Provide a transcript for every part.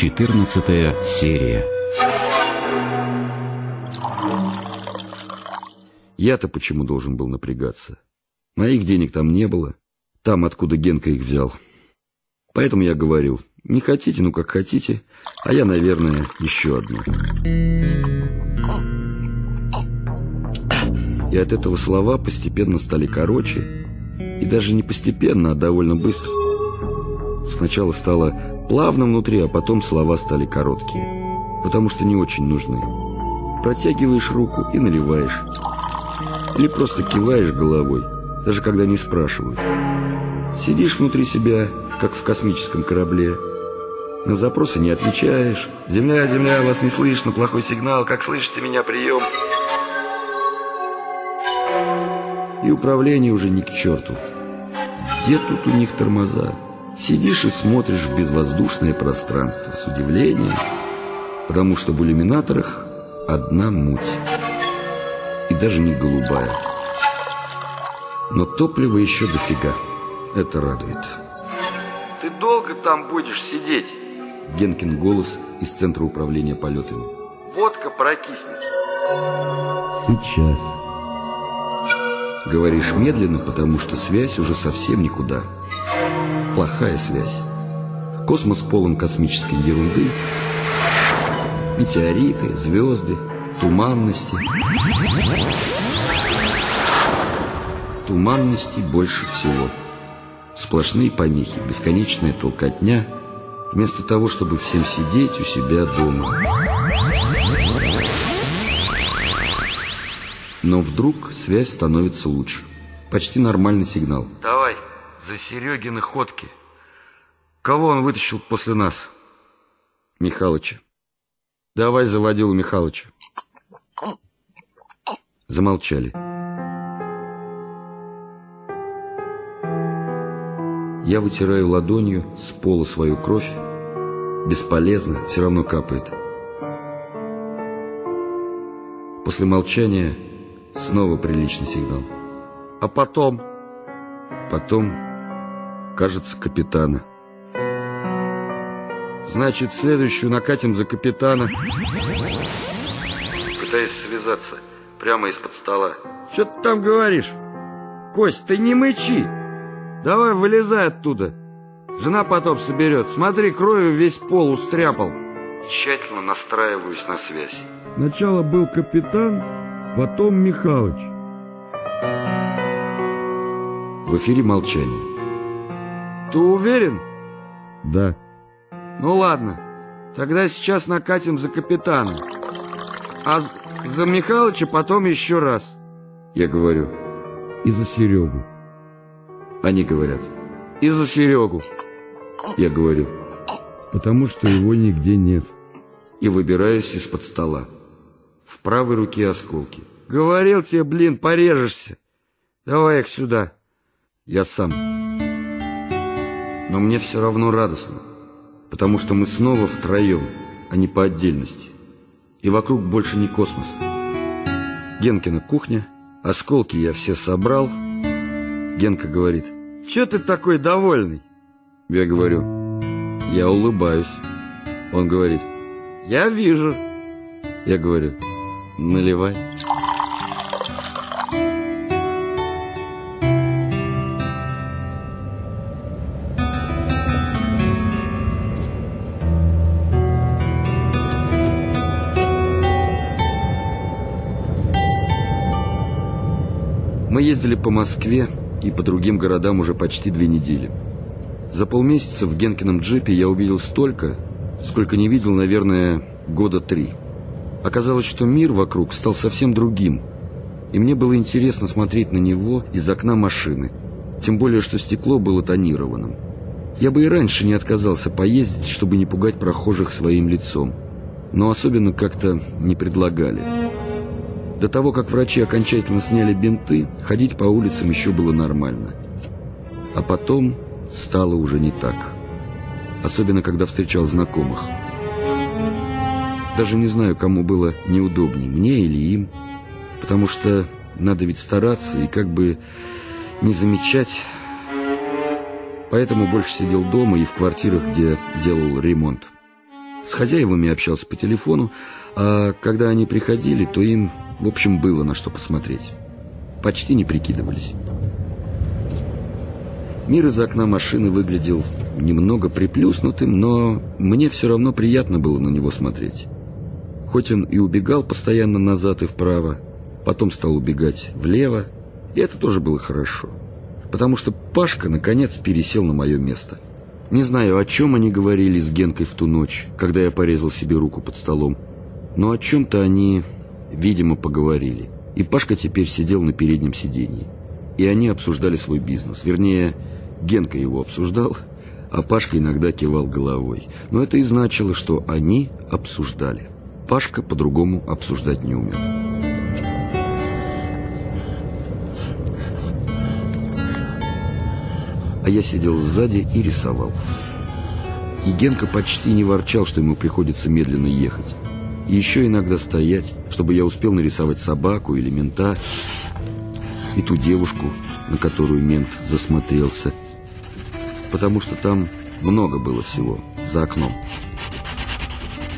Четырнадцатая серия. Я-то почему должен был напрягаться? Моих денег там не было. Там, откуда Генка их взял. Поэтому я говорил, не хотите, ну как хотите, а я, наверное, еще одну. И от этого слова постепенно стали короче, и даже не постепенно, а довольно быстро. Сначала стало плавно внутри, а потом слова стали короткие, потому что не очень нужны. Протягиваешь руку и наливаешь. Или просто киваешь головой, даже когда не спрашивают. Сидишь внутри себя, как в космическом корабле. На запросы не отвечаешь. «Земля, земля, вас не слышно, плохой сигнал, как слышите меня, прием?» И управление уже ни к черту. Где тут у них тормоза? Сидишь и смотришь в безвоздушное пространство с удивлением, потому что в иллюминаторах одна муть. И даже не голубая. Но топлива еще дофига. Это радует. Ты долго там будешь сидеть? Генкин голос из Центра управления полетами. Водка прокиснет. Сейчас. Говоришь медленно, потому что связь уже совсем никуда. Плохая связь. Космос полон космической ерунды. Метеориты, звезды, туманности. Туманности больше всего. Сплошные помехи, бесконечная толкотня, вместо того, чтобы всем сидеть у себя дома. Но вдруг связь становится лучше. Почти нормальный сигнал. Давай, за Серегины ходки. Кого он вытащил после нас? Михалыча. Давай заводил у Михалыча. Замолчали. Я вытираю ладонью с пола свою кровь. Бесполезно, все равно капает. После молчания снова приличный сигнал. А потом? Потом, кажется, капитана. Значит, следующую накатим за капитана. Пытаюсь связаться прямо из-под стола. Что ты там говоришь? Кость, ты не мычи. Давай вылезай оттуда. Жена потом соберет. Смотри, кровью весь пол устряпал. Тщательно настраиваюсь на связь. Сначала был капитан, потом Михалыч. В эфире молчание. Ты уверен? Да. Ну ладно, тогда сейчас накатим за капитана. А за Михалыча потом еще раз. Я говорю. И за Серегу. Они говорят. И за Серегу. Я говорю. Потому что его нигде нет. И выбираюсь из-под стола. В правой руке осколки. Говорил тебе, блин, порежешься. Давай их сюда. Я сам. Но мне все равно радостно, потому что мы снова втроем, а не по отдельности. И вокруг больше не космос. Генкина кухня, осколки я все собрал. Генка говорит, «Че ты такой довольный?» Я говорю, «Я улыбаюсь». Он говорит, «Я вижу». Я говорю, «Наливай». Мы ездили по Москве и по другим городам уже почти две недели. За полмесяца в Генкином джипе я увидел столько, сколько не видел, наверное, года три. Оказалось, что мир вокруг стал совсем другим, и мне было интересно смотреть на него из окна машины, тем более, что стекло было тонированным. Я бы и раньше не отказался поездить, чтобы не пугать прохожих своим лицом, но особенно как-то не предлагали. До того, как врачи окончательно сняли бинты, ходить по улицам еще было нормально. А потом стало уже не так. Особенно, когда встречал знакомых. Даже не знаю, кому было неудобнее, мне или им. Потому что надо ведь стараться и как бы не замечать. Поэтому больше сидел дома и в квартирах, где делал ремонт. С хозяевами общался по телефону, а когда они приходили, то им, в общем, было на что посмотреть. Почти не прикидывались. Мир из окна машины выглядел немного приплюснутым, но мне все равно приятно было на него смотреть. Хоть он и убегал постоянно назад и вправо, потом стал убегать влево, и это тоже было хорошо, потому что Пашка наконец пересел на мое место. Не знаю, о чем они говорили с Генкой в ту ночь, когда я порезал себе руку под столом, но о чем-то они, видимо, поговорили. И Пашка теперь сидел на переднем сиденье. И они обсуждали свой бизнес. Вернее, Генка его обсуждал, а Пашка иногда кивал головой. Но это и значило, что они обсуждали. Пашка по-другому обсуждать не умел. А я сидел сзади и рисовал. И Генка почти не ворчал, что ему приходится медленно ехать. И еще иногда стоять, чтобы я успел нарисовать собаку или мента, и ту девушку, на которую мент засмотрелся, потому что там много было всего за окном.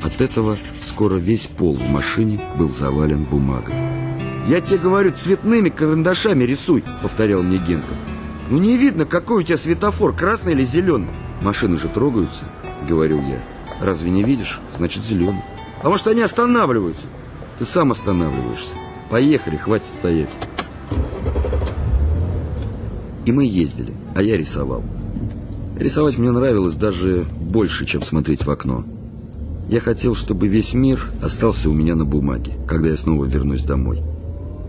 От этого скоро весь пол в машине был завален бумагой. «Я тебе говорю, цветными карандашами рисуй», — повторял мне Генка. «Ну не видно, какой у тебя светофор, красный или зеленый». «Машины же трогаются», — говорил я. «Разве не видишь? Значит, зеленый». «А может, они останавливаются?» «Ты сам останавливаешься. Поехали, хватит стоять». И мы ездили, а я рисовал. Рисовать мне нравилось даже больше, чем смотреть в окно. Я хотел, чтобы весь мир остался у меня на бумаге, когда я снова вернусь домой.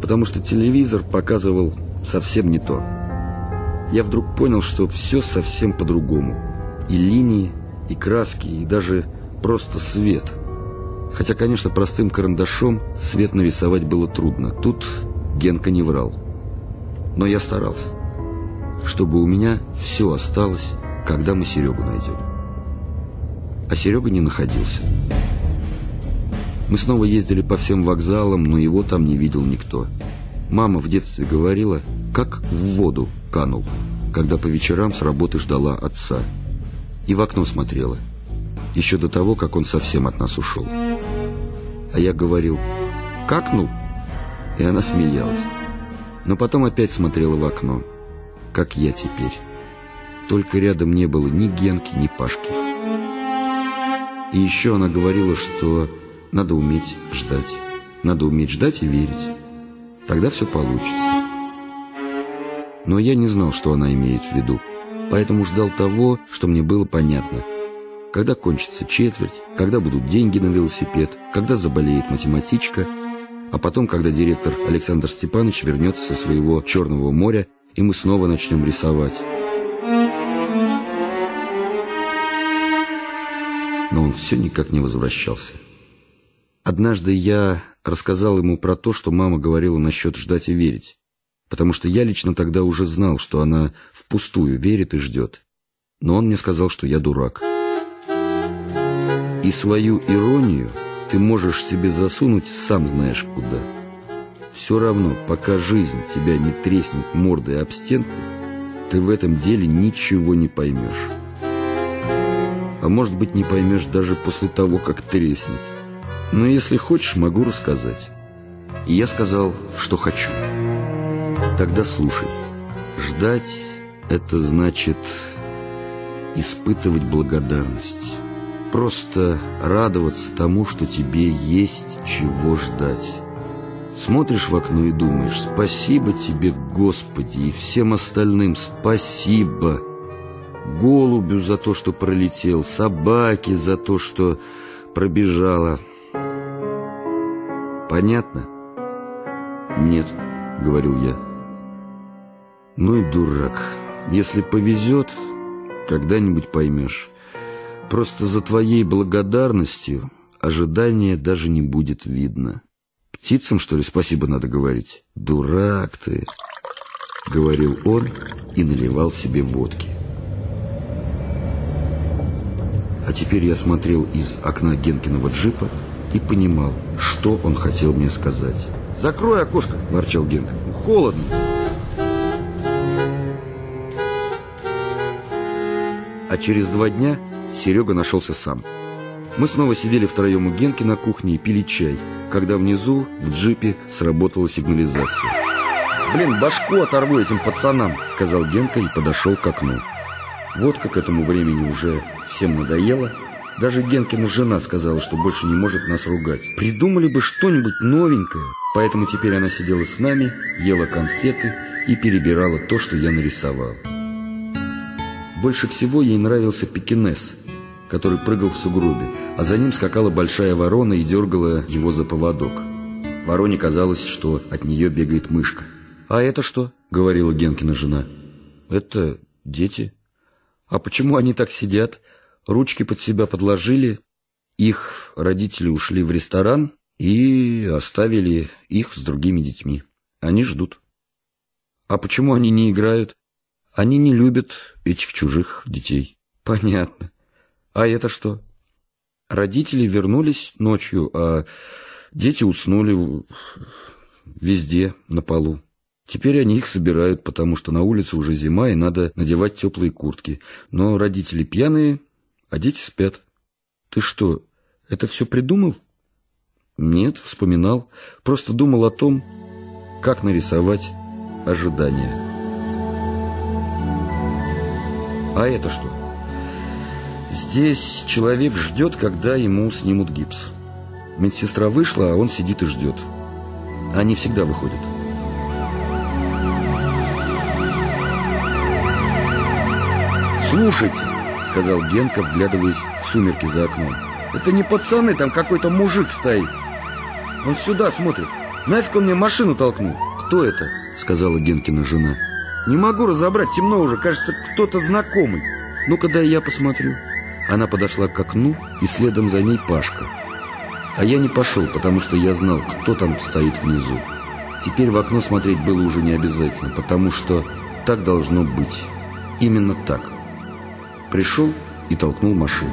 Потому что телевизор показывал совсем не то. Я вдруг понял, что все совсем по-другому. И линии, и краски, и даже просто свет. Хотя, конечно, простым карандашом свет нарисовать было трудно. Тут Генка не врал. Но я старался, чтобы у меня все осталось когда мы Серегу найдем. А Серега не находился. Мы снова ездили по всем вокзалам, но его там не видел никто. Мама в детстве говорила, как в воду канул, когда по вечерам с работы ждала отца. И в окно смотрела, еще до того, как он совсем от нас ушел. А я говорил, какнул? И она смеялась. Но потом опять смотрела в окно, как я теперь. Только рядом не было ни Генки, ни Пашки. И еще она говорила, что надо уметь ждать. Надо уметь ждать и верить. Тогда все получится. Но я не знал, что она имеет в виду. Поэтому ждал того, что мне было понятно. Когда кончится четверть, когда будут деньги на велосипед, когда заболеет математичка, а потом, когда директор Александр Степанович вернется со своего Черного моря, и мы снова начнем рисовать. но он все никак не возвращался. Однажды я рассказал ему про то, что мама говорила насчет ждать и верить, потому что я лично тогда уже знал, что она впустую верит и ждет. Но он мне сказал, что я дурак. И свою иронию ты можешь себе засунуть сам знаешь куда. Все равно, пока жизнь тебя не треснет мордой об стенку, ты в этом деле ничего не поймешь а может быть не поймешь даже после того, как треснет. Но если хочешь, могу рассказать. И я сказал, что хочу. Тогда слушай. Ждать — это значит испытывать благодарность. Просто радоваться тому, что тебе есть чего ждать. Смотришь в окно и думаешь, спасибо тебе, Господи, и всем остальным спасибо голубю за то, что пролетел, собаке за то, что пробежала. Понятно? Нет, говорил я. Ну и дурак. Если повезет, когда-нибудь поймешь. Просто за твоей благодарностью ожидания даже не будет видно. Птицам, что ли, спасибо надо говорить? Дурак ты, говорил он и наливал себе водки. А теперь я смотрел из окна Генкиного джипа и понимал, что он хотел мне сказать. «Закрой окошко!» – ворчал Генка. «Холодно!» А через два дня Серега нашелся сам. Мы снова сидели втроем у Генки на кухне и пили чай, когда внизу в джипе сработала сигнализация. «Блин, башку оторву этим пацанам», — сказал Генка и подошел к окну. Водка к этому времени уже всем надоела. Даже Генкина жена сказала, что больше не может нас ругать. Придумали бы что-нибудь новенькое. Поэтому теперь она сидела с нами, ела конфеты и перебирала то, что я нарисовал. Больше всего ей нравился пекинес, который прыгал в сугробе, а за ним скакала большая ворона и дергала его за поводок. Вороне казалось, что от нее бегает мышка. «А это что?» — говорила Генкина жена. «Это дети. А почему они так сидят? Ручки под себя подложили. Их родители ушли в ресторан и оставили их с другими детьми. Они ждут. А почему они не играют? Они не любят этих чужих детей. Понятно. А это что? Родители вернулись ночью, а дети уснули везде на полу. Теперь они их собирают, потому что на улице уже зима и надо надевать теплые куртки. Но родители пьяные, а дети спят. Ты что, это все придумал? Нет, вспоминал. Просто думал о том, как нарисовать ожидания. А это что? Здесь человек ждет, когда ему снимут гипс. Медсестра вышла, а он сидит и ждет. Они всегда выходят. «Слушайте», — сказал Генка, вглядываясь в сумерки за окном. «Это не пацаны, там какой-то мужик стоит. Он сюда смотрит. Нафиг он мне машину толкнул?» «Кто это?» — сказала Генкина жена. «Не могу разобрать, темно уже, кажется, кто-то знакомый. Ну-ка дай я посмотрю». Она подошла к окну, и следом за ней Пашка. А я не пошел, потому что я знал, кто там стоит внизу. Теперь в окно смотреть было уже не обязательно, потому что так должно быть. Именно так. Пришел и толкнул машину.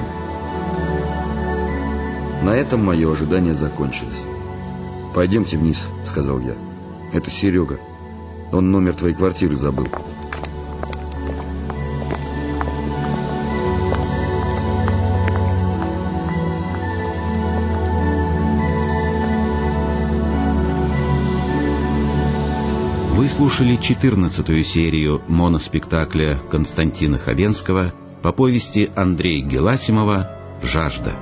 На этом мое ожидание закончилось. «Пойдемте вниз», — сказал я. «Это Серега. Он номер твоей квартиры забыл». Вы слушали 14 серию моноспектакля Константина Хабенского по повести Андрея Геласимова «Жажда».